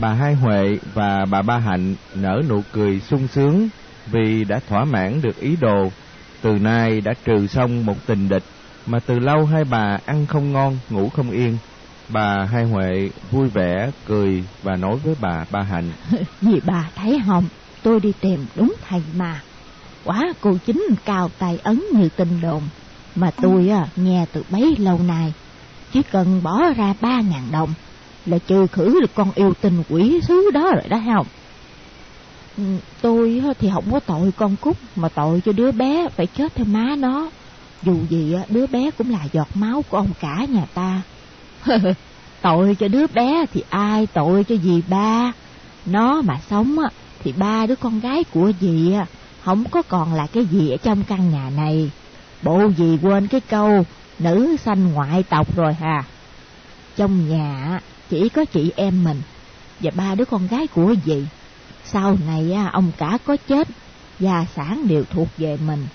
bà Hai Huệ và bà Ba Hạnh nở nụ cười sung sướng vì đã thỏa mãn được ý đồ. Từ nay đã trừ xong một tình địch mà từ lâu hai bà ăn không ngon, ngủ không yên. Bà Hai Huệ vui vẻ cười và nói với bà Ba Hạnh. Vì bà thấy hồng, tôi đi tìm đúng thầy mà. quá cô chính cao tài ấn như tin đồn. Mà tôi à, nghe từ bấy lâu nay. Chỉ cần bỏ ra ba ngàn đồng là trừ khử được con yêu tình quỷ sứ đó rồi đó không? Ừ, tôi thì không có tội con Cúc mà tội cho đứa bé phải chết theo má nó. Dù gì đứa bé cũng là giọt máu của ông cả nhà ta. tội cho đứa bé thì ai tội cho dì ba. Nó mà sống thì ba đứa con gái của dì không có còn là cái gì ở trong căn nhà này. Bộ dì quên cái câu nữ sanh ngoại tộc rồi hà. Trong nhà chỉ có chị em mình và ba đứa con gái của dì. Sau này à, ông cả có chết, gia sản đều thuộc về mình.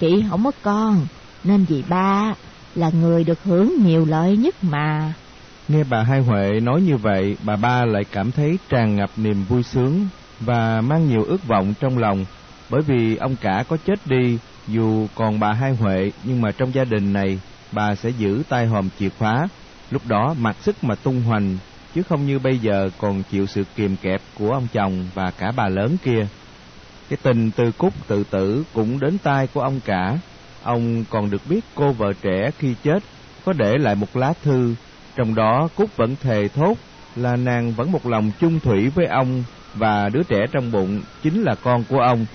Chị không có con, nên dì ba là người được hưởng nhiều lợi nhất mà. Nghe bà Hai Huệ nói như vậy, bà ba lại cảm thấy tràn ngập niềm vui sướng và mang nhiều ước vọng trong lòng, bởi vì ông cả có chết đi, dù còn bà Hai Huệ nhưng mà trong gia đình này bà sẽ giữ tay hòm chìa khóa lúc đó mặc sức mà tung hoành, chứ không như bây giờ còn chịu sự kiềm kẹp của ông chồng và cả bà lớn kia. Cái tình từ cúc tự tử cũng đến tai của ông cả. Ông còn được biết cô vợ trẻ khi chết có để lại một lá thư. Trong đó, cúc vẫn thề thốt là nàng vẫn một lòng chung thủy với ông và đứa trẻ trong bụng chính là con của ông.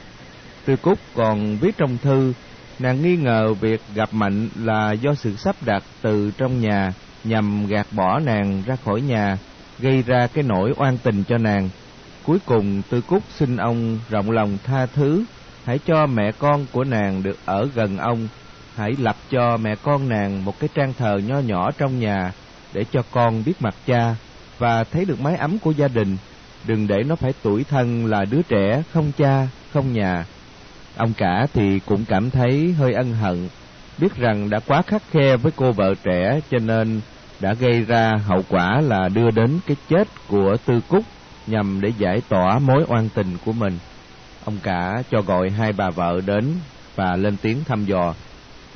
Tư cúc còn viết trong thư, nàng nghi ngờ việc gặp mạnh là do sự sắp đặt từ trong nhà nhằm gạt bỏ nàng ra khỏi nhà, gây ra cái nỗi oan tình cho nàng. Cuối cùng Tư Cúc xin ông rộng lòng tha thứ, hãy cho mẹ con của nàng được ở gần ông, hãy lập cho mẹ con nàng một cái trang thờ nho nhỏ trong nhà để cho con biết mặt cha và thấy được mái ấm của gia đình, đừng để nó phải tuổi thân là đứa trẻ không cha, không nhà. Ông cả thì cũng cảm thấy hơi ân hận, biết rằng đã quá khắc khe với cô vợ trẻ cho nên đã gây ra hậu quả là đưa đến cái chết của Tư Cúc nhằm để giải tỏa mối oan tình của mình. Ông cả cho gọi hai bà vợ đến và lên tiếng thăm dò.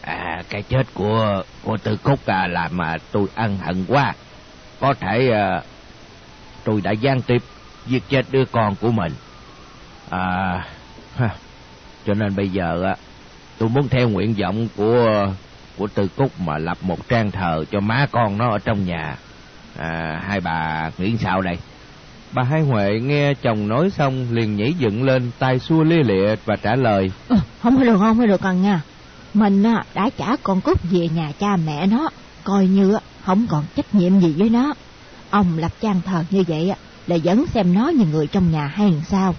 À, cái chết của của Tư Cúc à, làm mà tôi ân hận quá. Có thể à, tôi đã gian tiếp giết chết đứa con của mình. À, ha, cho nên bây giờ à, tôi muốn theo nguyện vọng của của Tư Cúc mà lập một trang thờ cho má con nó ở trong nhà. À, hai bà nghĩ sao đây? Bà Hai Huệ nghe chồng nói xong liền nhảy dựng lên, tay xua lia lịa và trả lời. Ừ, không có được, không có được cần nha. Mình đã trả con Cúc về nhà cha mẹ nó, coi như không còn trách nhiệm gì với nó. Ông lập trang thờ như vậy là vẫn xem nó như người trong nhà hay làm sao.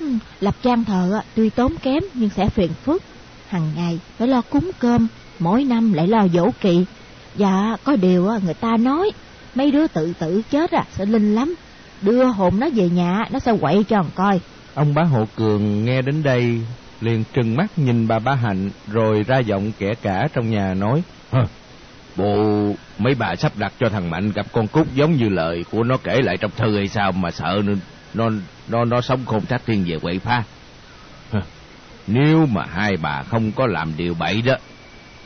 Ừ, lập trang thờ tuy tốn kém nhưng sẽ phiền phức. Hằng ngày phải lo cúng cơm, mỗi năm lại lo dỗ kỵ. Dạ, có điều người ta nói, mấy đứa tự tử chết à, sẽ linh lắm. Đưa hồn nó về nhà, nó sẽ quậy cho con coi. Ông bá hộ cường nghe đến đây, liền trừng mắt nhìn bà bá hạnh, rồi ra giọng kẻ cả trong nhà nói. Hờ, bộ mấy bà sắp đặt cho thằng Mạnh gặp con Cúc giống như lời của nó kể lại trong thư hay sao mà sợ nó nó nó, nó sống khôn trách thiên về quậy phá. Hờ, nếu mà hai bà không có làm điều bậy đó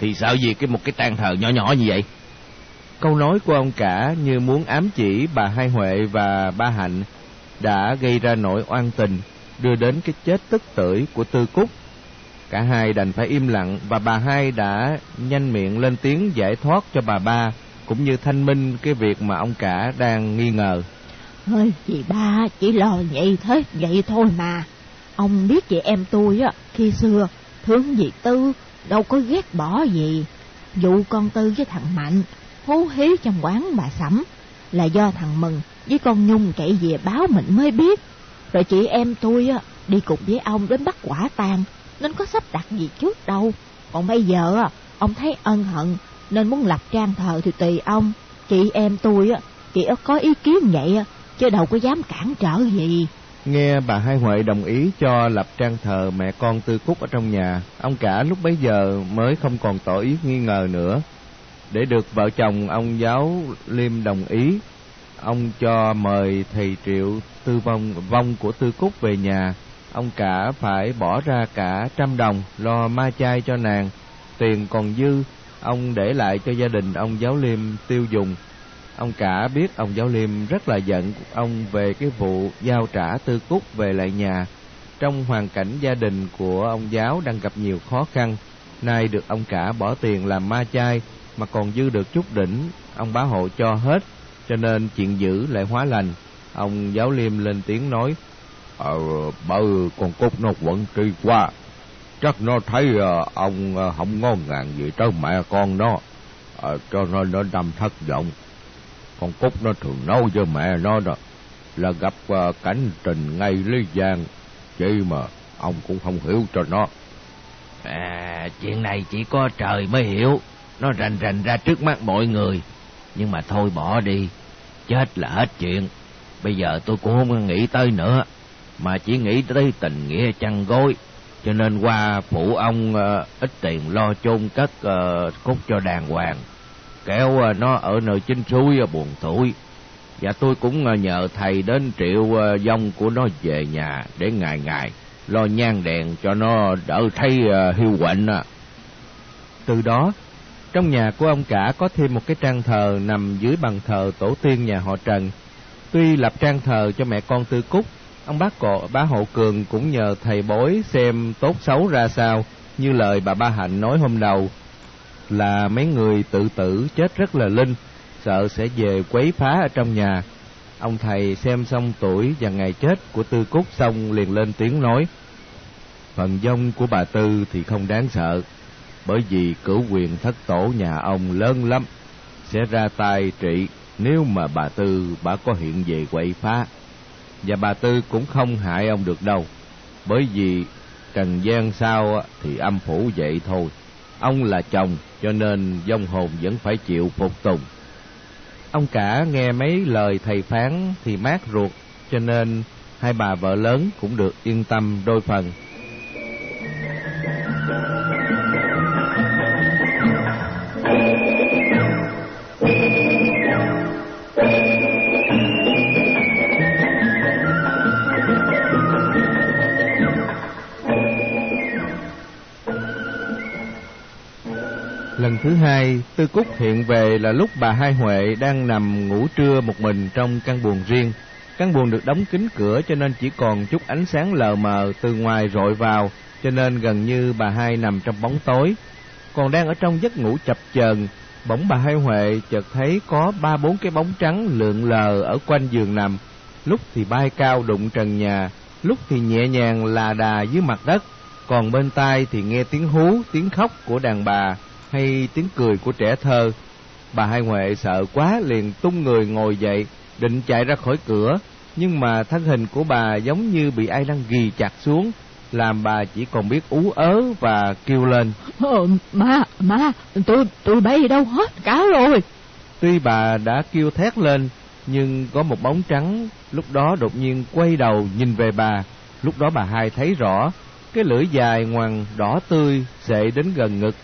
thì sợ gì cái một cái trang thờ nhỏ nhỏ như vậy? Câu nói của ông cả như muốn ám chỉ bà hai huệ và ba hạnh đã gây ra nỗi oan tình đưa đến cái chết tức tưởi của tư cúc. Cả hai đành phải im lặng và bà hai đã nhanh miệng lên tiếng giải thoát cho bà ba cũng như thanh minh cái việc mà ông cả đang nghi ngờ. Ơi chị ba chỉ lo vậy thế vậy thôi mà. Ông biết chị em tôi á khi xưa thương gì tư đâu có ghét bỏ gì. Vụ con Tư với thằng Mạnh hú hí trong quán bà Sẩm là do thằng Mừng với con Nhung chạy về báo mình mới biết. Rồi chị em tôi á, đi cùng với ông đến bắt quả tang, nên có sắp đặt gì trước đâu. Còn bây giờ á, ông thấy ân hận, nên muốn lập trang thờ thì tùy ông. Chị em tôi á chỉ có ý kiến vậy á, chứ đâu có dám cản trở gì. Nghe bà Hai Huệ đồng ý cho lập trang thờ mẹ con Tư Cúc ở trong nhà, ông cả lúc bấy giờ mới không còn tỏ ý nghi ngờ nữa. Để được vợ chồng ông giáo Liêm đồng ý, ông cho mời thầy Triệu tư vong vong của Tư Cúc về nhà. Ông cả phải bỏ ra cả trăm đồng lo ma chay cho nàng. Tiền còn dư, ông để lại cho gia đình ông giáo liêm tiêu dùng. Ông cả biết ông giáo liêm rất là giận ông về cái vụ giao trả Tư Cúc về lại nhà. Trong hoàn cảnh gia đình của ông giáo đang gặp nhiều khó khăn, nay được ông cả bỏ tiền làm ma chay mà còn dư được chút đỉnh, ông bá hộ cho hết cho nên chuyện dữ lại hóa lành. Ông giáo liêm lên tiếng nói ờ bơ con cúc nó quẩn tri quá. Chắc nó thấy uh, ông uh, không ngon ngàn gì tới mẹ con nó. Uh, cho nên nó đâm thất vọng con cúc nó thường nói với mẹ nó đó. Là gặp à, cảnh tình ngay lý giang. Vậy mà ông cũng không hiểu cho nó. À chuyện này chỉ có trời mới hiểu. Nó rành rành ra trước mắt mọi người. Nhưng mà thôi bỏ đi. Chết là hết chuyện. Bây giờ tôi cũng không nghĩ tới nữa. Mà chỉ nghĩ tới tình nghĩa chăn gối. Cho nên qua phụ ông uh, ít tiền lo chôn cất à, uh, cúc cho đàng hoàng kéo à, nó ở nơi chính suối à, buồn tuổi và tôi cũng à, nhờ thầy đến triệu dông của nó về nhà để ngày ngày lo nhang đèn cho nó đỡ thấy hiu quạnh từ đó trong nhà của ông cả có thêm một cái trang thờ nằm dưới bàn thờ tổ tiên nhà họ Trần. Tuy lập trang thờ cho mẹ con Tư Cúc, ông bác cọ bá Hộ Cường cũng nhờ thầy bói xem tốt xấu ra sao, như lời bà Ba Hạnh nói hôm đầu là mấy người tự tử chết rất là linh, sợ sẽ về quấy phá ở trong nhà. Ông thầy xem xong tuổi và ngày chết của Tư Cúc xong liền lên tiếng nói: "Phần dông của bà Tư thì không đáng sợ, bởi vì cửu quyền thất tổ nhà ông lớn lắm sẽ ra tay trị nếu mà bà tư bà có hiện về quậy phá và bà tư cũng không hại ông được đâu bởi vì trần gian sao thì âm phủ vậy thôi ông là chồng, cho nên vong hồn vẫn phải chịu phục tùng. Ông cả nghe mấy lời thầy phán thì mát ruột, cho nên hai bà vợ lớn cũng được yên tâm đôi phần. Nay Tư Cúc hiện về là lúc bà Hai Huệ đang nằm ngủ trưa một mình trong căn buồng riêng. Căn buồng được đóng kín cửa cho nên chỉ còn chút ánh sáng lờ mờ từ ngoài rọi vào, cho nên gần như bà Hai nằm trong bóng tối. Còn đang ở trong giấc ngủ chập chờn, bỗng bà Hai Huệ chợt thấy có ba bốn cái bóng trắng lượn lờ ở quanh giường nằm, lúc thì bay cao đụng trần nhà, lúc thì nhẹ nhàng là đà dưới mặt đất, còn bên tai thì nghe tiếng hú, tiếng khóc của đàn bà hay tiếng cười của trẻ thơ. Bà Hai Huệ sợ quá liền tung người ngồi dậy, định chạy ra khỏi cửa, nhưng mà thân hình của bà giống như bị ai đang ghi chặt xuống, làm bà chỉ còn biết ú ớ và kêu lên. Ờ, má, má, tôi, tôi bay đâu hết cả rồi. Tuy bà đã kêu thét lên, nhưng có một bóng trắng lúc đó đột nhiên quay đầu nhìn về bà. Lúc đó bà hai thấy rõ, cái lưỡi dài ngoằn đỏ tươi sệ đến gần ngực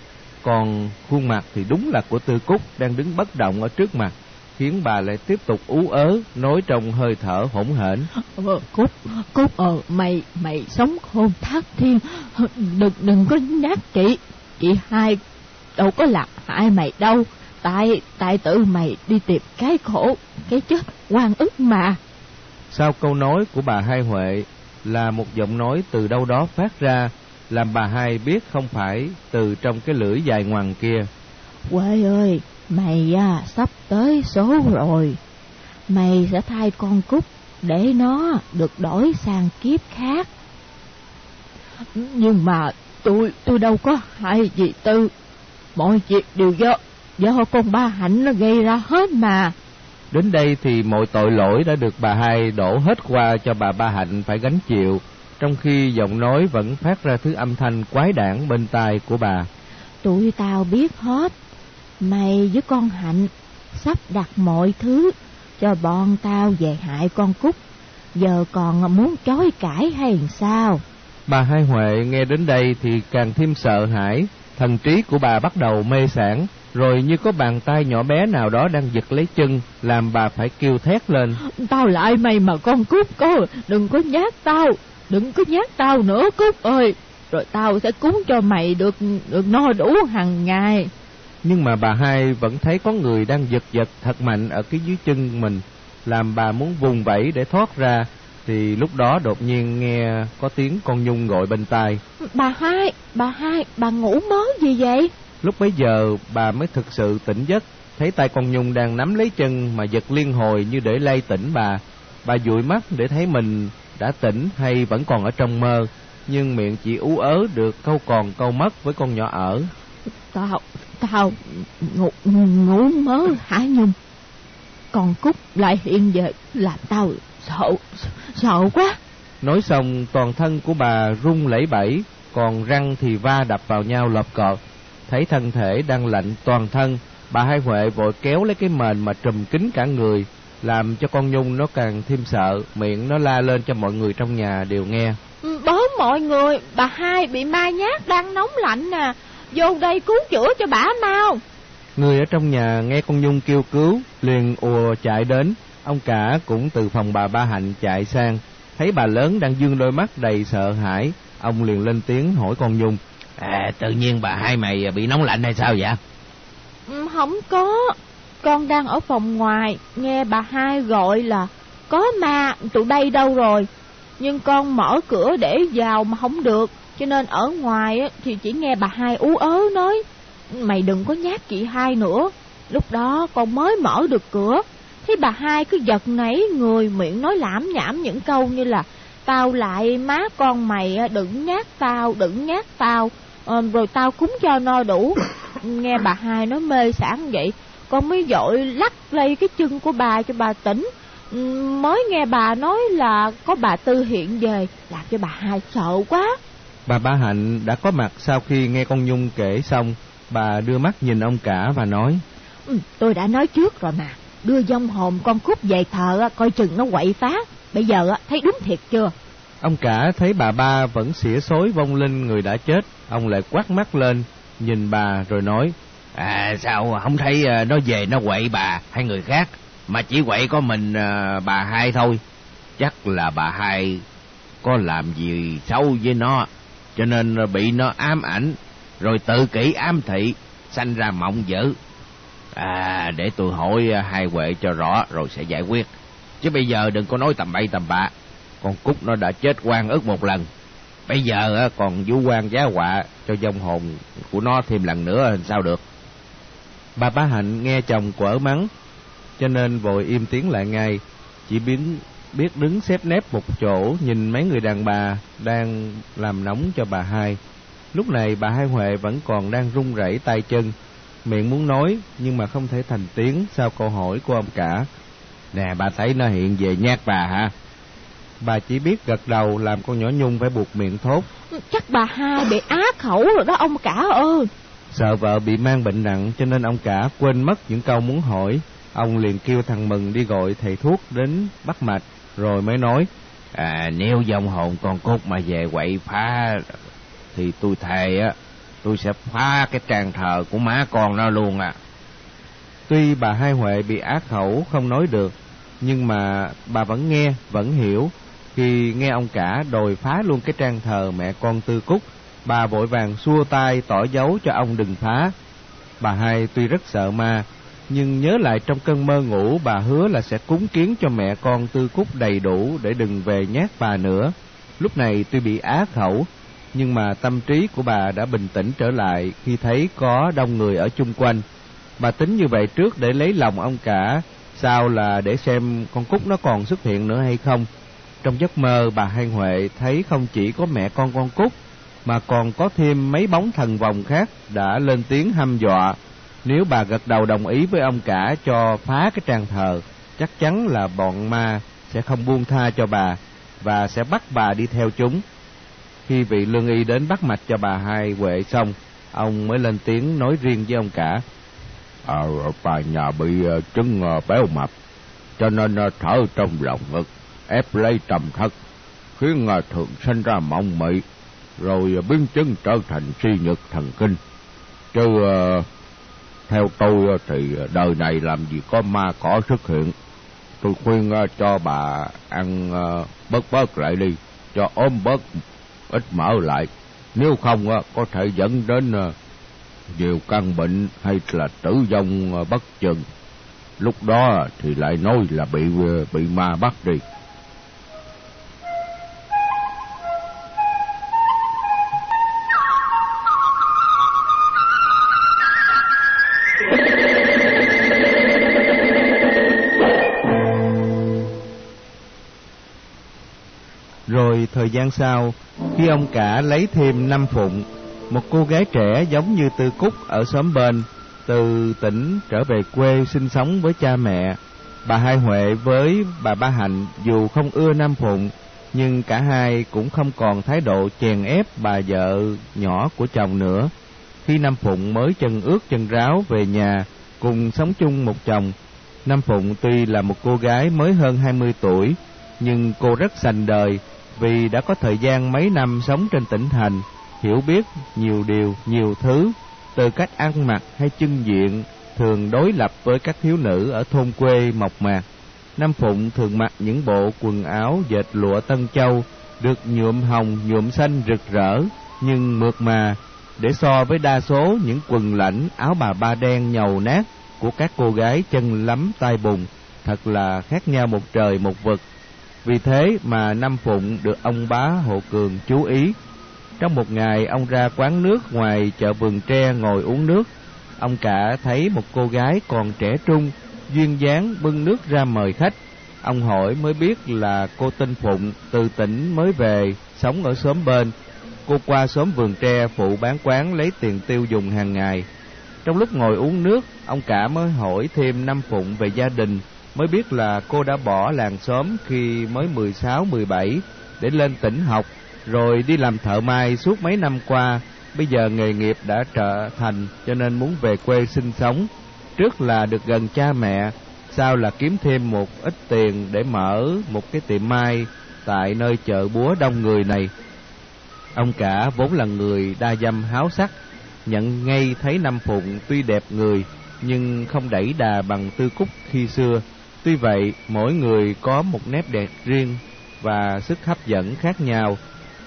còn khuôn mặt thì đúng là của Tư Cúc đang đứng bất động ở trước mặt, khiến bà lại tiếp tục ú ớ, nói trong hơi thở hỗn hển. Ờ, Cúc, Cúc, ờ, mày, mày sống khôn thác thiên, đừng, đừng có nhát chị, chị hai đâu có làm hại mày đâu, tại, tại tự mày đi tìm cái khổ, cái chết quan ức mà. Sau câu nói của bà Hai Huệ là một giọng nói từ đâu đó phát ra, làm bà hai biết không phải từ trong cái lưỡi dài ngoằng kia. Quê ơi, mày à, sắp tới số rồi. Mày sẽ thay con cúc để nó được đổi sang kiếp khác. Nhưng mà tôi tôi đâu có hại gì tư. Mọi việc đều do do con ba hạnh nó gây ra hết mà. Đến đây thì mọi tội lỗi đã được bà hai đổ hết qua cho bà ba hạnh phải gánh chịu trong khi giọng nói vẫn phát ra thứ âm thanh quái đản bên tai của bà. Tụi tao biết hết, mày với con Hạnh sắp đặt mọi thứ cho bọn tao về hại con Cúc, giờ còn muốn chối cãi hay sao? Bà Hai Huệ nghe đến đây thì càng thêm sợ hãi, thần trí của bà bắt đầu mê sản, rồi như có bàn tay nhỏ bé nào đó đang giật lấy chân, làm bà phải kêu thét lên. Tao lại mày mà con Cúc cô, đừng có nhát tao, đừng có nhát tao nữa Cúc ơi, rồi tao sẽ cúng cho mày được được no đủ hàng ngày. Nhưng mà bà hai vẫn thấy có người đang giật giật thật mạnh ở cái dưới chân mình, làm bà muốn vùng vẫy để thoát ra, thì lúc đó đột nhiên nghe có tiếng con Nhung gọi bên tai. Bà hai, bà hai, bà ngủ mớ gì vậy? Lúc bấy giờ bà mới thực sự tỉnh giấc, thấy tay con Nhung đang nắm lấy chân mà giật liên hồi như để lay tỉnh bà. Bà dụi mắt để thấy mình đã tỉnh hay vẫn còn ở trong mơ, nhưng miệng chỉ ú ớ được câu còn câu mất với con nhỏ ở. Tao, tao ngủ, ngủ mớ hả Nhung? Còn Cúc lại hiện về làm tao sợ, sợ quá. Nói xong toàn thân của bà run lẩy bẩy, còn răng thì va đập vào nhau lọp cọt. Thấy thân thể đang lạnh toàn thân, bà Hai Huệ vội kéo lấy cái mền mà trùm kín cả người, làm cho con Nhung nó càng thêm sợ, miệng nó la lên cho mọi người trong nhà đều nghe. Ừ, bớ mọi người, bà hai bị ma nhát đang nóng lạnh nè, vô đây cứu chữa cho bà mau. Người ở trong nhà nghe con Nhung kêu cứu, liền ùa chạy đến, ông cả cũng từ phòng bà Ba Hạnh chạy sang, thấy bà lớn đang dương đôi mắt đầy sợ hãi, ông liền lên tiếng hỏi con Nhung. À, tự nhiên bà hai mày bị nóng lạnh hay sao vậy? Ừ, không có, con đang ở phòng ngoài, nghe bà hai gọi là có ma, tụi đây đâu rồi? Nhưng con mở cửa để vào mà không được, cho nên ở ngoài thì chỉ nghe bà hai ú ớ nói, mày đừng có nhát chị hai nữa. Lúc đó con mới mở được cửa, thấy bà hai cứ giật nảy người miệng nói lãm nhảm những câu như là Tao lại má con mày đừng nhát tao, đừng nhát tao, ờ, rồi tao cúng cho no đủ. Nghe bà hai nói mê sản vậy, con mới dội lắc lây cái chân của bà cho bà tỉnh. Mới nghe bà nói là có bà Tư hiện về, làm cho bà hai sợ quá. Bà Ba Hạnh đã có mặt sau khi nghe con Nhung kể xong, bà đưa mắt nhìn ông cả và nói. Ừ, tôi đã nói trước rồi mà, đưa dông hồn con cút về thờ coi chừng nó quậy phá. Bây giờ thấy đúng thiệt chưa? Ông cả thấy bà ba vẫn xỉa xối vong linh người đã chết, ông lại quát mắt lên, nhìn bà rồi nói. À sao không thấy ờ, nó về nó quậy bà hay người khác, mà chỉ quậy có mình uh, bà hai thôi. Chắc là bà hai có làm gì xấu với nó, cho nên bị nó ám ảnh, rồi tự kỷ ám thị, sanh ra mộng dữ. À, để tôi hỏi à, hai Huệ cho rõ rồi sẽ giải quyết. Chứ bây giờ đừng có nói tầm bậy tầm bạ. Con Cúc nó đã chết quan ức một lần. Bây giờ còn vũ quan giá họa cho vong hồn của nó thêm lần nữa sao được. Bà Bá Hạnh nghe chồng quở mắng, cho nên vội im tiếng lại ngay, chỉ biến biết đứng xếp nép một chỗ nhìn mấy người đàn bà đang làm nóng cho bà hai. Lúc này bà hai Huệ vẫn còn đang run rẩy tay chân, miệng muốn nói nhưng mà không thể thành tiếng sau câu hỏi của ông cả. Nè bà thấy nó hiện về nhát bà hả? Bà chỉ biết gật đầu làm con nhỏ Nhung phải buộc miệng thốt. Chắc bà hai bị á khẩu rồi đó ông cả ơi. Sợ vợ bị mang bệnh nặng cho nên ông cả quên mất những câu muốn hỏi. Ông liền kêu thằng Mừng đi gọi thầy thuốc đến bắt mạch rồi mới nói. À nếu dòng hồn con cốt mà về quậy phá thì tôi thề á tôi sẽ phá cái trang thờ của má con nó luôn à. Tuy bà Hai Huệ bị ác khẩu không nói được, nhưng mà bà vẫn nghe, vẫn hiểu. Khi nghe ông cả đòi phá luôn cái trang thờ mẹ con Tư Cúc, bà vội vàng xua tay tỏ dấu cho ông đừng phá. Bà Hai tuy rất sợ ma, nhưng nhớ lại trong cơn mơ ngủ bà hứa là sẽ cúng kiến cho mẹ con Tư Cúc đầy đủ để đừng về nhát bà nữa. Lúc này tuy bị á khẩu, nhưng mà tâm trí của bà đã bình tĩnh trở lại khi thấy có đông người ở chung quanh. Bà tính như vậy trước để lấy lòng ông cả, sau là để xem con Cúc nó còn xuất hiện nữa hay không. Trong giấc mơ bà Hai Huệ thấy không chỉ có mẹ con con Cúc, mà còn có thêm mấy bóng thần vòng khác đã lên tiếng hăm dọa. Nếu bà gật đầu đồng ý với ông cả cho phá cái trang thờ, chắc chắn là bọn ma sẽ không buông tha cho bà và sẽ bắt bà đi theo chúng. Khi vị lương y đến bắt mạch cho bà hai Huệ xong, ông mới lên tiếng nói riêng với ông cả. À, bà nhà bị ờ, chứng ờ, béo mập, cho nên thở trong lòng ngực, ép lấy trầm thất, khiến thượng sinh ra mộng mị, rồi à, biến chứng trở thành suy nhược thần kinh. Chứ uh, theo tôi à, thì đời này làm gì có ma cỏ xuất hiện. Tôi khuyên cho bà ăn bớt bớt lại đi, cho ốm bớt ít mỡ lại. Nếu không có thể dẫn đến nhiều căn bệnh hay là tử vong bất chừng. Lúc đó thì lại nói là bị bị ma bắt đi. Thời gian sau, khi ông cả lấy thêm năm phụng, một cô gái trẻ giống như Tư Cúc ở xóm bên, từ tỉnh trở về quê sinh sống với cha mẹ. Bà Hai Huệ với bà Ba Hạnh dù không ưa Nam Phụng, nhưng cả hai cũng không còn thái độ chèn ép bà vợ nhỏ của chồng nữa. Khi Nam Phụng mới chân ướt chân ráo về nhà, cùng sống chung một chồng, Nam Phụng tuy là một cô gái mới hơn 20 tuổi, nhưng cô rất sành đời vì đã có thời gian mấy năm sống trên tỉnh thành, hiểu biết nhiều điều, nhiều thứ, từ cách ăn mặc hay chân diện thường đối lập với các thiếu nữ ở thôn quê mộc mạc. Nam Phụng thường mặc những bộ quần áo dệt lụa Tân Châu, được nhuộm hồng, nhuộm xanh rực rỡ, nhưng mượt mà, để so với đa số những quần lãnh áo bà ba đen nhầu nát của các cô gái chân lắm tai bùn, thật là khác nhau một trời một vực. Vì thế mà Nam Phụng được ông bá Hộ Cường chú ý. Trong một ngày ông ra quán nước ngoài chợ vườn tre ngồi uống nước, ông cả thấy một cô gái còn trẻ trung, duyên dáng bưng nước ra mời khách. Ông hỏi mới biết là cô tên Phụng từ tỉnh mới về, sống ở xóm bên. Cô qua xóm vườn tre phụ bán quán lấy tiền tiêu dùng hàng ngày. Trong lúc ngồi uống nước, ông cả mới hỏi thêm năm Phụng về gia đình, mới biết là cô đã bỏ làng xóm khi mới 16, 17 để lên tỉnh học, rồi đi làm thợ mai suốt mấy năm qua. Bây giờ nghề nghiệp đã trở thành cho nên muốn về quê sinh sống. Trước là được gần cha mẹ, sau là kiếm thêm một ít tiền để mở một cái tiệm mai tại nơi chợ búa đông người này. Ông cả vốn là người đa dâm háo sắc, nhận ngay thấy Năm Phụng tuy đẹp người nhưng không đẩy đà bằng Tư Cúc khi xưa. Tuy vậy, mỗi người có một nét đẹp riêng và sức hấp dẫn khác nhau.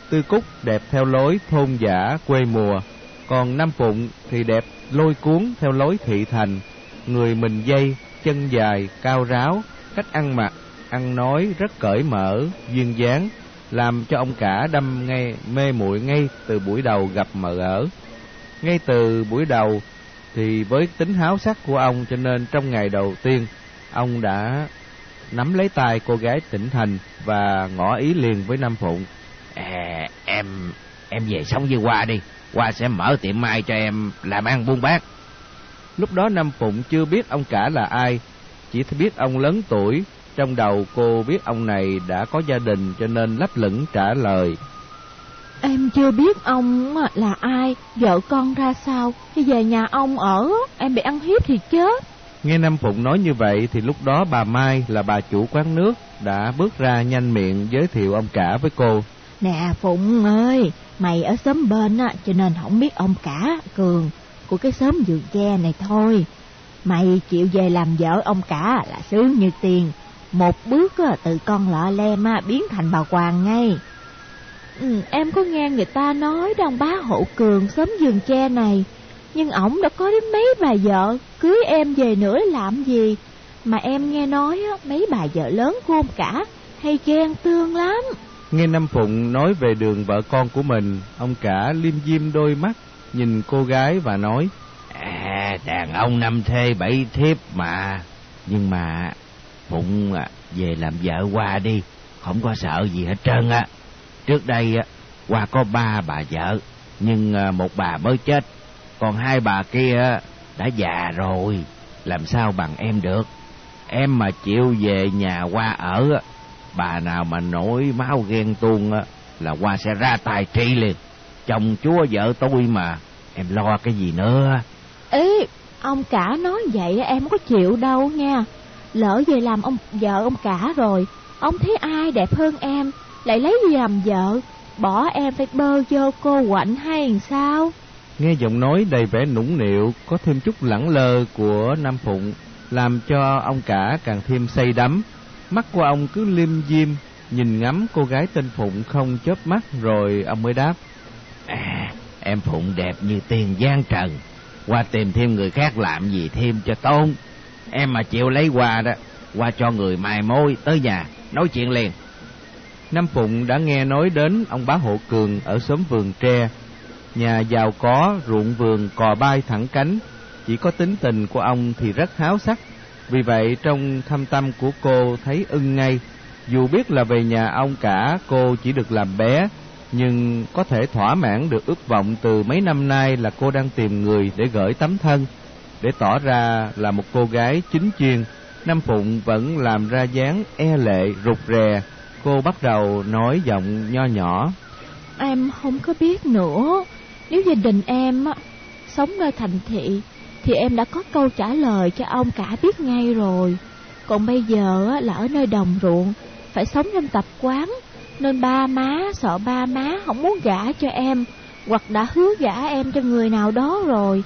Tư Cúc đẹp theo lối thôn giả quê mùa, còn Nam Phụng thì đẹp lôi cuốn theo lối thị thành, người mình dây, chân dài, cao ráo, cách ăn mặc, ăn nói rất cởi mở, duyên dáng, làm cho ông cả đâm ngay mê muội ngay từ buổi đầu gặp mà ở. Ngay từ buổi đầu thì với tính háo sắc của ông cho nên trong ngày đầu tiên ông đã nắm lấy tay cô gái tỉnh thành và ngỏ ý liền với Nam Phụng. À, em em về sống với Hoa đi, Hoa sẽ mở tiệm mai cho em làm ăn buôn bán. Lúc đó Nam Phụng chưa biết ông cả là ai, chỉ biết ông lớn tuổi. Trong đầu cô biết ông này đã có gia đình cho nên lấp lửng trả lời. Em chưa biết ông là ai, vợ con ra sao, khi về nhà ông ở, em bị ăn hiếp thì chết. Nghe Nam Phụng nói như vậy thì lúc đó bà Mai là bà chủ quán nước đã bước ra nhanh miệng giới thiệu ông cả với cô. Nè Phụng ơi, mày ở xóm bên á, cho nên không biết ông cả Cường của cái xóm vườn tre này thôi. Mày chịu về làm vợ ông cả là sướng như tiền. Một bước á, từ con lọ lem á, biến thành bà Hoàng ngay. Ừ, em có nghe người ta nói đàn bá hộ cường xóm vườn tre này nhưng ổng đã có đến mấy bà vợ Cưới em về nữa làm gì? Mà em nghe nói mấy bà vợ lớn của ông cả Hay ghen tương lắm. Nghe Năm Phụng nói về đường vợ con của mình Ông cả liêm diêm đôi mắt Nhìn cô gái và nói À đàn ông năm thê bảy thiếp mà. Nhưng mà Phụng à, về làm vợ qua đi Không có sợ gì hết trơn á. Trước đây qua có ba bà vợ, nhưng à, một bà mới chết, còn hai bà kia đã già rồi, làm sao bằng em được. Em mà chịu về nhà qua ở, bà nào mà nổi máu ghen tuông là qua sẽ ra tài trị liền. Chồng chúa vợ tôi mà, em lo cái gì nữa. Ý, ông cả nói vậy em có chịu đâu nha. Lỡ về làm ông vợ ông cả rồi, ông thấy ai đẹp hơn em lại lấy gì làm vợ, bỏ em phải bơ vô cô quạnh hay làm sao? Nghe giọng nói đầy vẻ nũng nịu, có thêm chút lẳng lơ của Nam Phụng, làm cho ông cả càng thêm say đắm. Mắt của ông cứ liêm diêm, nhìn ngắm cô gái tên Phụng không chớp mắt rồi ông mới đáp. À, em Phụng đẹp như tiền giang trần, qua tìm thêm người khác làm gì thêm cho tôn. Em mà chịu lấy quà đó, qua cho người mài môi tới nhà, nói chuyện liền. Nam Phụng đã nghe nói đến ông bá hộ cường ở xóm vườn tre, nhà giàu có, ruộng vườn cò bay thẳng cánh, chỉ có tính tình của ông thì rất háo sắc. Vì vậy trong thâm tâm của cô thấy ưng ngay, dù biết là về nhà ông cả cô chỉ được làm bé, nhưng có thể thỏa mãn được ước vọng từ mấy năm nay là cô đang tìm người để gửi tấm thân. Để tỏ ra là một cô gái chính chuyên, Nam Phụng vẫn làm ra dáng e lệ, rụt rè. Cô bắt đầu nói giọng nho nhỏ. Em không có biết nữa. Nếu gia đình em á, sống nơi thành thị, thì em đã có câu trả lời cho ông cả biết ngay rồi. Còn bây giờ á, là ở nơi đồng ruộng, phải sống trong tập quán, nên ba má sợ ba má không muốn gả cho em, hoặc đã hứa gả em cho người nào đó rồi.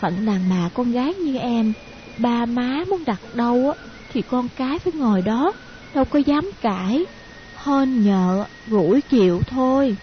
Phận đàn bà con gái như em, ba má muốn đặt đâu á, thì con cái phải ngồi đó, đâu có dám cãi. Hên nhợ rủi chịu thôi.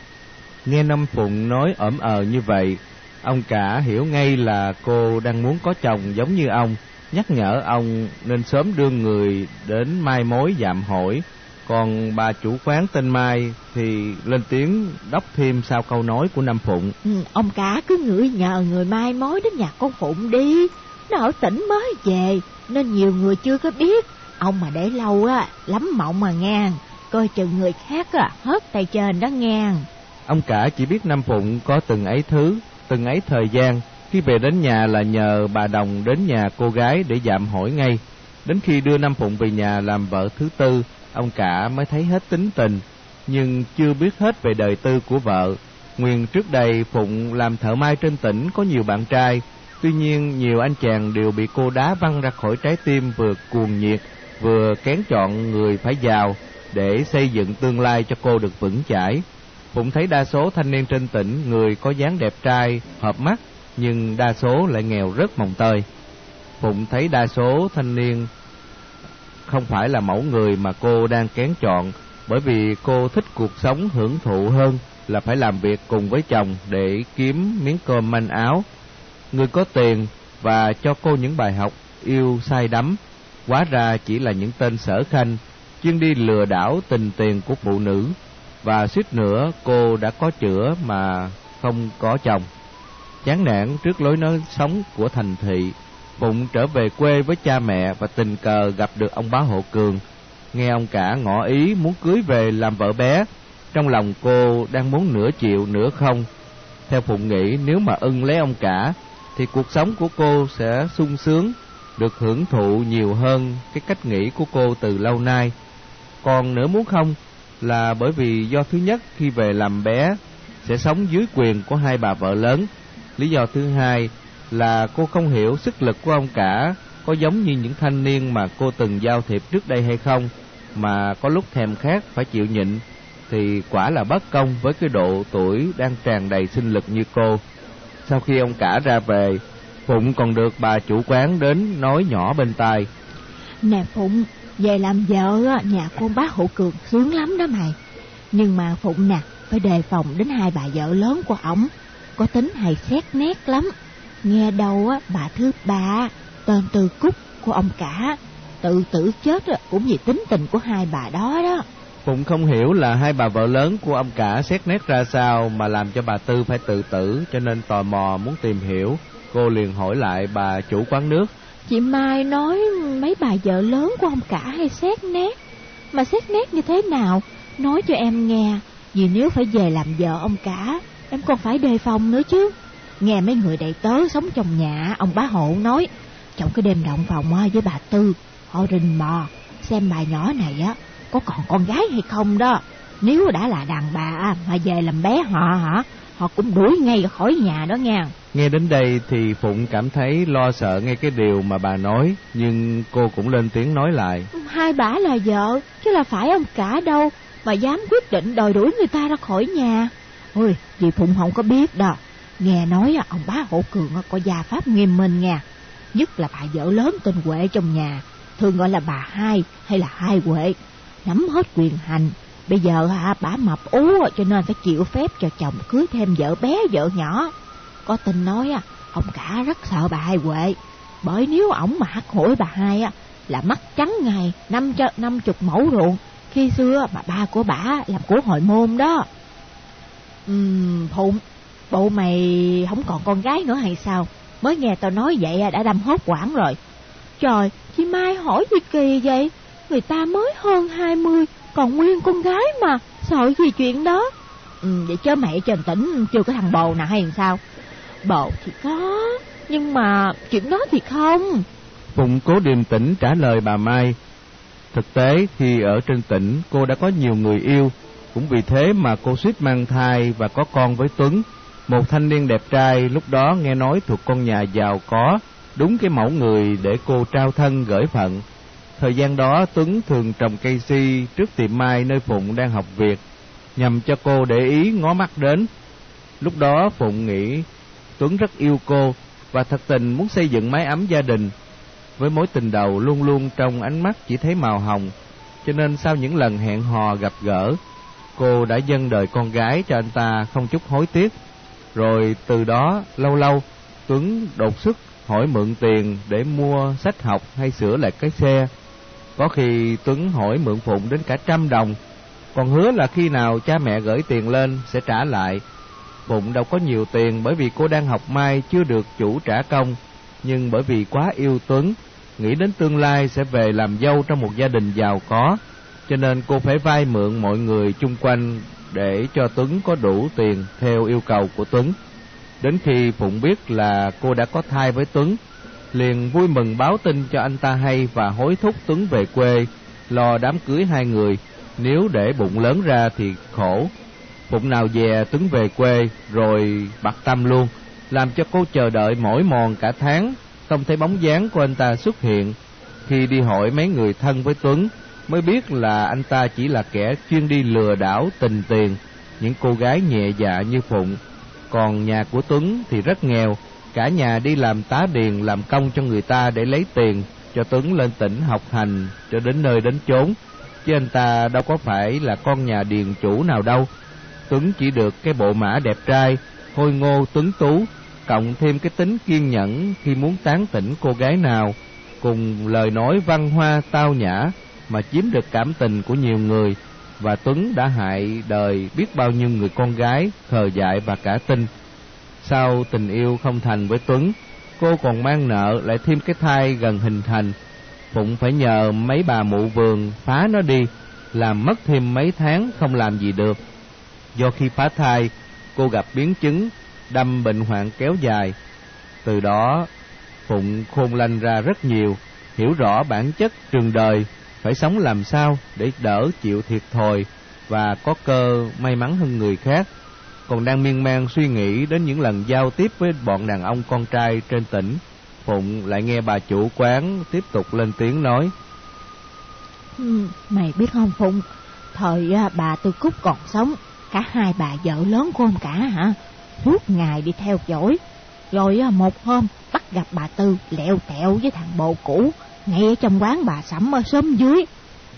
Nghe Năm Phụng nói ẩm ờ như vậy, ông cả hiểu ngay là cô đang muốn có chồng giống như ông, nhắc nhở ông nên sớm đưa người đến mai mối dạm hỏi. Còn bà chủ quán tên Mai thì lên tiếng đốc thêm sau câu nói của Năm Phụng. Ừ, ông cả cứ ngửi nhờ người mai mối đến nhà con Phụng đi. Nó ở tỉnh mới về, nên nhiều người chưa có biết. Ông mà để lâu á, lắm mộng mà ngang. Coi chừng người khác á, hớt tay trên đó ngang. Ông cả chỉ biết Nam Phụng có từng ấy thứ, từng ấy thời gian. Khi về đến nhà là nhờ bà Đồng đến nhà cô gái để dạm hỏi ngay. Đến khi đưa Nam Phụng về nhà làm vợ thứ tư, ông cả mới thấy hết tính tình, nhưng chưa biết hết về đời tư của vợ. Nguyên trước đây Phụng làm thợ mai trên tỉnh có nhiều bạn trai, tuy nhiên nhiều anh chàng đều bị cô đá văng ra khỏi trái tim vừa cuồng nhiệt, vừa kén chọn người phải giàu để xây dựng tương lai cho cô được vững chãi. Phụng thấy đa số thanh niên trên tỉnh người có dáng đẹp trai, hợp mắt, nhưng đa số lại nghèo rất mồng tơi. Phụng thấy đa số thanh niên không phải là mẫu người mà cô đang kén chọn, bởi vì cô thích cuộc sống hưởng thụ hơn là phải làm việc cùng với chồng để kiếm miếng cơm manh áo. Người có tiền và cho cô những bài học yêu say đắm, quá ra chỉ là những tên sở khanh, chuyên đi lừa đảo tình tiền của phụ nữ, và suýt nữa cô đã có chữa mà không có chồng. Chán nản trước lối nói sống của thành thị, Phụng trở về quê với cha mẹ và tình cờ gặp được ông bá hộ cường. Nghe ông cả ngỏ ý muốn cưới về làm vợ bé, trong lòng cô đang muốn nửa chịu nửa không. Theo Phụng nghĩ nếu mà ưng lấy ông cả, thì cuộc sống của cô sẽ sung sướng, được hưởng thụ nhiều hơn cái cách nghĩ của cô từ lâu nay. Còn nữa muốn không là bởi vì do thứ nhất khi về làm bé sẽ sống dưới quyền của hai bà vợ lớn. Lý do thứ hai là cô không hiểu sức lực của ông cả có giống như những thanh niên mà cô từng giao thiệp trước đây hay không, mà có lúc thèm khát phải chịu nhịn, thì quả là bất công với cái độ tuổi đang tràn đầy sinh lực như cô. Sau khi ông cả ra về, Phụng còn được bà chủ quán đến nói nhỏ bên tai. Nè Phụng, về làm vợ nhà cô bác hữu cường sướng lắm đó mày. Nhưng mà Phụng nè, phải đề phòng đến hai bà vợ lớn của ổng, có tính hay xét nét lắm. Nghe đâu á, bà thứ ba, tên Tư Cúc của ông cả, tự tử chết cũng vì tính tình của hai bà đó đó. Phụng không hiểu là hai bà vợ lớn của ông cả xét nét ra sao mà làm cho bà Tư phải tự tử, cho nên tò mò muốn tìm hiểu. Cô liền hỏi lại bà chủ quán nước. Chị Mai nói mấy bà vợ lớn của ông cả hay xét nét. Mà xét nét như thế nào? Nói cho em nghe. Vì nếu phải về làm vợ ông cả, em còn phải đề phòng nữa chứ. Nghe mấy người đầy tớ sống trong nhà, ông bá hộ nói, trong cái đêm động phòng với bà Tư, họ rình mò, xem bà nhỏ này á, có còn con gái hay không đó. Nếu đã là đàn bà mà về làm bé họ hả, họ cũng đuổi ngay khỏi nhà đó nha. Nghe đến đây thì Phụng cảm thấy lo sợ nghe cái điều mà bà nói, nhưng cô cũng lên tiếng nói lại. Hai bà là vợ, chứ là phải ông cả đâu, mà dám quyết định đòi đuổi người ta ra khỏi nhà. Ôi, dì Phụng không có biết đâu, Nghe nói ông bá hộ cường có gia pháp nghiêm minh nha Nhất là bà vợ lớn tên Huệ trong nhà Thường gọi là bà hai hay là hai Huệ Nắm hết quyền hành Bây giờ hả bà mập ú cho nên phải chịu phép cho chồng cưới thêm vợ bé vợ nhỏ Có tin nói ông cả rất sợ bà hai Huệ Bởi nếu ổng mà hắt hủi bà hai á là mắt trắng ngày năm cho năm chục mẫu ruộng khi xưa bà ba của bà làm của hội môn đó Ừm, Phụng, bộ mày không còn con gái nữa hay sao? Mới nghe tao nói vậy đã đâm hốt quảng rồi. Trời, chị Mai hỏi gì kỳ vậy? Người ta mới hơn hai mươi, còn nguyên con gái mà, sợ gì chuyện đó? Ừ, vậy chứ mẹ trần tỉnh chưa có thằng bồ nào hay sao? Bồ thì có, nhưng mà chuyện đó thì không. Phụng cố điềm tĩnh trả lời bà Mai. Thực tế, thì ở trên tỉnh, cô đã có nhiều người yêu, cũng vì thế mà cô suýt mang thai và có con với Tuấn. Một thanh niên đẹp trai lúc đó nghe nói thuộc con nhà giàu có, đúng cái mẫu người để cô trao thân gửi phận. Thời gian đó Tuấn thường trồng cây si trước tiệm mai nơi Phụng đang học việc, nhằm cho cô để ý ngó mắt đến. Lúc đó Phụng nghĩ Tuấn rất yêu cô và thật tình muốn xây dựng mái ấm gia đình. Với mối tình đầu luôn luôn trong ánh mắt chỉ thấy màu hồng, cho nên sau những lần hẹn hò gặp gỡ, cô đã dâng đời con gái cho anh ta không chút hối tiếc. Rồi từ đó lâu lâu Tuấn đột xuất hỏi mượn tiền để mua sách học hay sửa lại cái xe. Có khi Tuấn hỏi mượn Phụng đến cả trăm đồng, còn hứa là khi nào cha mẹ gửi tiền lên sẽ trả lại. Phụng đâu có nhiều tiền bởi vì cô đang học mai chưa được chủ trả công, nhưng bởi vì quá yêu Tuấn, nghĩ đến tương lai sẽ về làm dâu trong một gia đình giàu có, cho nên cô phải vay mượn mọi người chung quanh để cho Tuấn có đủ tiền theo yêu cầu của Tuấn. Đến khi Phụng biết là cô đã có thai với Tuấn, liền vui mừng báo tin cho anh ta hay và hối thúc Tuấn về quê, lo đám cưới hai người, nếu để bụng lớn ra thì khổ. Phụng nào về Tuấn về quê rồi bạc tâm luôn, làm cho cô chờ đợi mỏi mòn cả tháng, không thấy bóng dáng của anh ta xuất hiện. Khi đi hỏi mấy người thân với Tuấn, mới biết là anh ta chỉ là kẻ chuyên đi lừa đảo tình tiền những cô gái nhẹ dạ như Phụng. Còn nhà của Tuấn thì rất nghèo, cả nhà đi làm tá điền làm công cho người ta để lấy tiền cho Tuấn lên tỉnh học hành cho đến nơi đến chốn, chứ anh ta đâu có phải là con nhà điền chủ nào đâu. Tuấn chỉ được cái bộ mã đẹp trai, khôi ngô tuấn tú, cộng thêm cái tính kiên nhẫn khi muốn tán tỉnh cô gái nào, cùng lời nói văn hoa tao nhã mà chiếm được cảm tình của nhiều người và Tuấn đã hại đời biết bao nhiêu người con gái khờ dại và cả tin. Sau tình yêu không thành với Tuấn, cô còn mang nợ lại thêm cái thai gần hình thành. Phụng phải nhờ mấy bà mụ vườn phá nó đi, làm mất thêm mấy tháng không làm gì được. Do khi phá thai, cô gặp biến chứng đâm bệnh hoạn kéo dài. Từ đó, Phụng khôn lanh ra rất nhiều, hiểu rõ bản chất trường đời phải sống làm sao để đỡ chịu thiệt thòi và có cơ may mắn hơn người khác còn đang miên man suy nghĩ đến những lần giao tiếp với bọn đàn ông con trai trên tỉnh. Phụng lại nghe bà chủ quán tiếp tục lên tiếng nói. Ừ, mày biết không, phụng? Thời à, bà tư cúc còn sống. Cả hai bà vợ lớn của ông cả, hả? Suốt ngày đi theo dõi. Rồi à, một hôm bắt gặp bà tư lẹo tẹo với thằng bộ cũ ngay trong quán bà sẩm ở xóm dưới.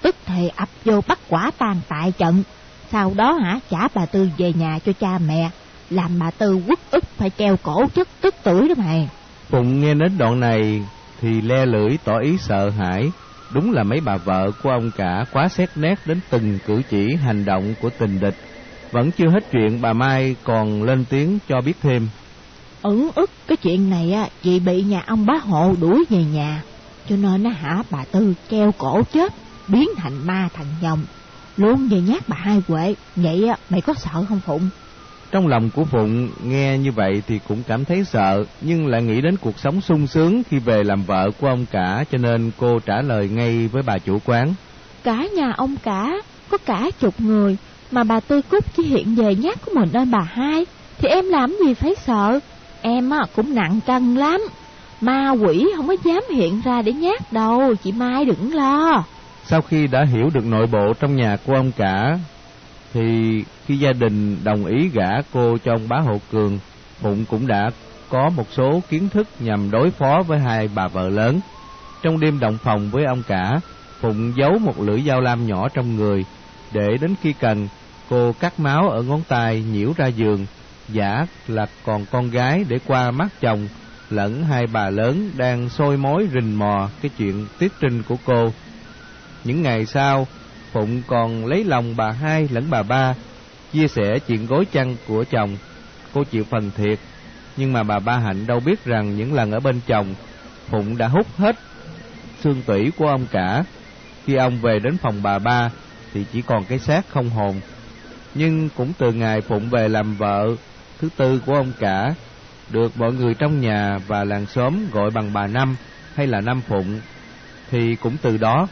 Tức thì ập vô bắt quả tàn tại trận sau đó hả trả bà tư về nhà cho cha mẹ làm bà tư quất ức phải treo cổ chất tức tuổi đó mày. Phụng nghe đến đoạn này thì le lưỡi tỏ ý sợ hãi. Đúng là mấy bà vợ của ông cả quá xét nét đến từng cử chỉ hành động của tình địch. Vẫn chưa hết chuyện bà mai còn lên tiếng cho biết thêm. Ẩn ức cái chuyện này á chị bị nhà ông bá hộ đuổi về nhà. Cho nên nó hả bà Tư treo cổ chết, biến thành ma thành nhồng. Luôn về nhát bà hai Huệ, vậy á, mày có sợ không Phụng? Trong lòng của Phụng nghe như vậy thì cũng cảm thấy sợ, nhưng lại nghĩ đến cuộc sống sung sướng khi về làm vợ của ông cả, cho nên cô trả lời ngay với bà chủ quán. Cả nhà ông cả, có cả chục người, mà bà Tư Cúc chỉ hiện về nhát của mình nên bà hai, thì em làm gì phải sợ, em á, cũng nặng cân lắm. Ma quỷ không có dám hiện ra để nhát đâu, chị Mai đừng lo. Sau khi đã hiểu được nội bộ trong nhà của ông cả, thì khi gia đình đồng ý gả cô cho ông bá hộ cường, Phụng cũng đã có một số kiến thức nhằm đối phó với hai bà vợ lớn. Trong đêm động phòng với ông cả, Phụng giấu một lưỡi dao lam nhỏ trong người, để đến khi cần, cô cắt máu ở ngón tay nhiễu ra giường, giả là còn con gái để qua mắt chồng, lẫn hai bà lớn đang sôi mối rình mò cái chuyện tiết trinh của cô. Những ngày sau, Phụng còn lấy lòng bà hai lẫn bà ba, chia sẻ chuyện gối chăn của chồng. Cô chịu phần thiệt, nhưng mà bà ba Hạnh đâu biết rằng những lần ở bên chồng, Phụng đã hút hết xương tủy của ông cả. Khi ông về đến phòng bà ba, thì chỉ còn cái xác không hồn. Nhưng cũng từ ngày Phụng về làm vợ thứ tư của ông cả, được mọi người trong nhà và làng xóm gọi bằng bà Năm hay là Năm Phụng, thì cũng từ đó,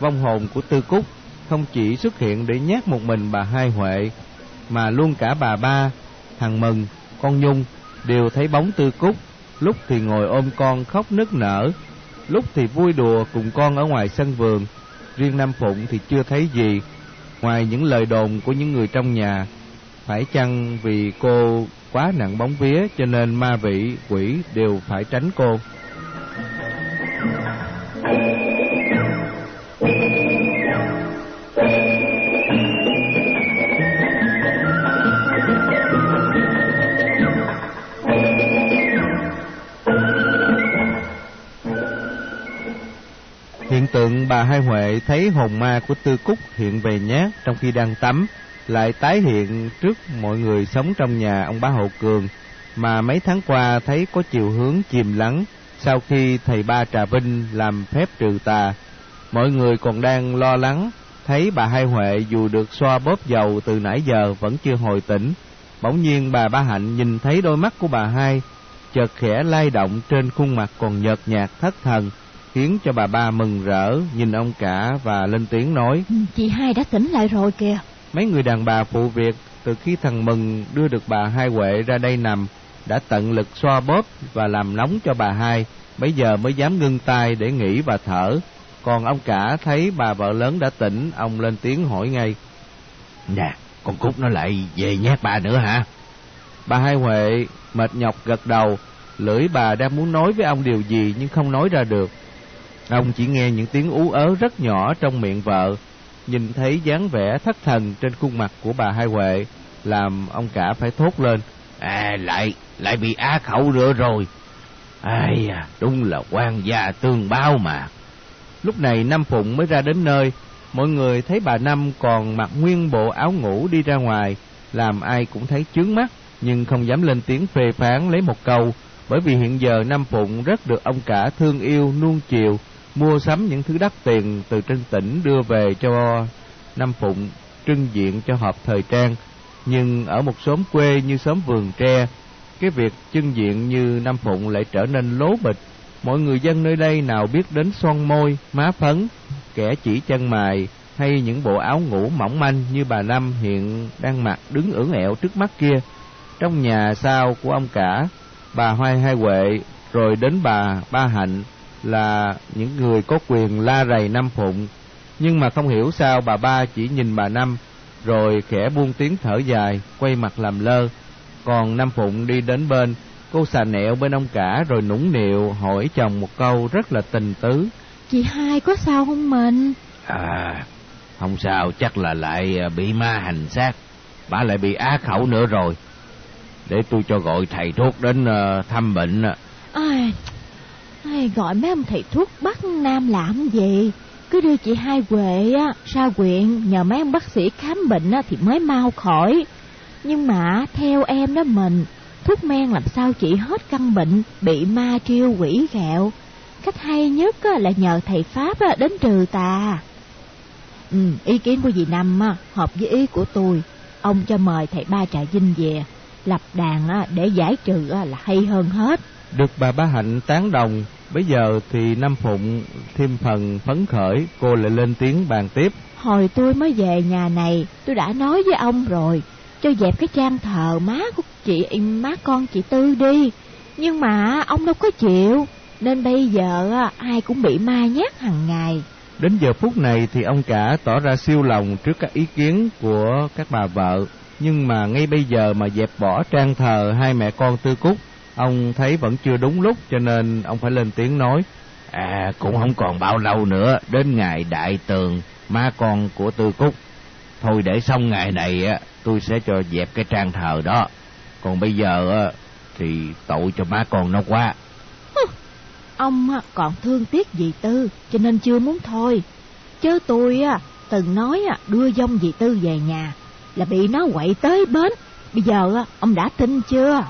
vong hồn của Tư Cúc không chỉ xuất hiện để nhát một mình bà Hai Huệ, mà luôn cả bà Ba, thằng Mừng, con Nhung đều thấy bóng Tư Cúc, lúc thì ngồi ôm con khóc nức nở, lúc thì vui đùa cùng con ở ngoài sân vườn. Riêng Nam Phụng thì chưa thấy gì, ngoài những lời đồn của những người trong nhà. Phải chăng vì cô quá nặng bóng vía cho nên ma vị, quỷ đều phải tránh cô? Hiện tượng bà Hai Huệ thấy hồn ma của Tư Cúc hiện về nhát trong khi đang tắm, lại tái hiện trước mọi người sống trong nhà ông bá Hậu Cường, mà mấy tháng qua thấy có chiều hướng chìm lắng sau khi thầy ba Trà Vinh làm phép trừ tà. Mọi người còn đang lo lắng, thấy bà Hai Huệ dù được xoa bóp dầu từ nãy giờ vẫn chưa hồi tỉnh. Bỗng nhiên bà Ba Hạnh nhìn thấy đôi mắt của bà Hai, chợt khẽ lay động trên khuôn mặt còn nhợt nhạt thất thần, khiến cho bà ba mừng rỡ nhìn ông cả và lên tiếng nói chị hai đã tỉnh lại rồi kìa mấy người đàn bà phụ việc từ khi thằng mừng đưa được bà hai huệ ra đây nằm đã tận lực xoa bóp và làm nóng cho bà hai bây giờ mới dám ngưng tay để nghỉ và thở còn ông cả thấy bà vợ lớn đã tỉnh ông lên tiếng hỏi ngay nè con cúc nó lại về nhát bà nữa hả bà hai huệ mệt nhọc gật đầu lưỡi bà đang muốn nói với ông điều gì nhưng không nói ra được Ông chỉ nghe những tiếng ú ớ rất nhỏ trong miệng vợ, nhìn thấy dáng vẻ thất thần trên khuôn mặt của bà Hai Huệ, làm ông cả phải thốt lên. À, lại, lại bị á khẩu nữa rồi. Ai à, đúng là quan gia tương báo mà. Lúc này Năm Phụng mới ra đến nơi, mọi người thấy bà Năm còn mặc nguyên bộ áo ngủ đi ra ngoài, làm ai cũng thấy chướng mắt, nhưng không dám lên tiếng phê phán lấy một câu, bởi vì hiện giờ Năm Phụng rất được ông cả thương yêu nuông chiều, mua sắm những thứ đắt tiền từ trên tỉnh đưa về cho Năm Phụng trưng diện cho họp thời trang. Nhưng ở một xóm quê như xóm vườn tre, cái việc trưng diện như Năm Phụng lại trở nên lố bịch. Mọi người dân nơi đây nào biết đến son môi, má phấn, kẻ chỉ chân mài hay những bộ áo ngủ mỏng manh như bà Năm hiện đang mặc đứng ưỡn ẹo trước mắt kia. Trong nhà sau của ông cả, bà Hoai Hai Huệ, rồi đến bà Ba Hạnh, là những người có quyền la rầy Năm Phụng, nhưng mà không hiểu sao bà ba chỉ nhìn bà Năm, rồi khẽ buông tiếng thở dài, quay mặt làm lơ. Còn Năm Phụng đi đến bên, cô xà nẹo bên ông cả rồi nũng nịu hỏi chồng một câu rất là tình tứ. Chị hai có sao không mình? À, không sao, chắc là lại à, bị ma hành xác, bà lại bị á khẩu nữa rồi. Để tôi cho gọi thầy thuốc đến uh, thăm bệnh. Ai, Ai, gọi mấy ông thầy thuốc Bắc Nam làm gì? Cứ đưa chị hai Huệ á, ra quyện nhờ mấy ông bác sĩ khám bệnh á, thì mới mau khỏi. Nhưng mà theo em đó mình, thuốc men làm sao chị hết căn bệnh bị ma triêu quỷ gẹo. Cách hay nhất là nhờ thầy Pháp đến trừ tà. Ừ, ý kiến của dì Năm hợp với ý của tôi. Ông cho mời thầy ba trà vinh về, lập đàn để giải trừ là hay hơn hết. Được bà Ba Hạnh tán đồng, bây giờ thì Năm Phụng thêm phần phấn khởi, cô lại lên tiếng bàn tiếp. Hồi tôi mới về nhà này, tôi đã nói với ông rồi, cho dẹp cái trang thờ má của chị má con chị Tư đi. Nhưng mà ông đâu có chịu, nên bây giờ ai cũng bị ma nhát hàng ngày. Đến giờ phút này thì ông cả tỏ ra siêu lòng trước các ý kiến của các bà vợ. Nhưng mà ngay bây giờ mà dẹp bỏ trang thờ hai mẹ con Tư Cúc, ông thấy vẫn chưa đúng lúc cho nên ông phải lên tiếng nói. À, cũng không còn bao lâu nữa, đến ngày đại tường, má con của Tư Cúc. Thôi để xong ngày này, á tôi sẽ cho dẹp cái trang thờ đó. Còn bây giờ thì tội cho má con nó quá. Ông còn thương tiếc dì Tư, cho nên chưa muốn thôi. Chứ tôi từng nói đưa dông dì Tư về nhà là bị nó quậy tới bến. Bây giờ ông đã tin chưa?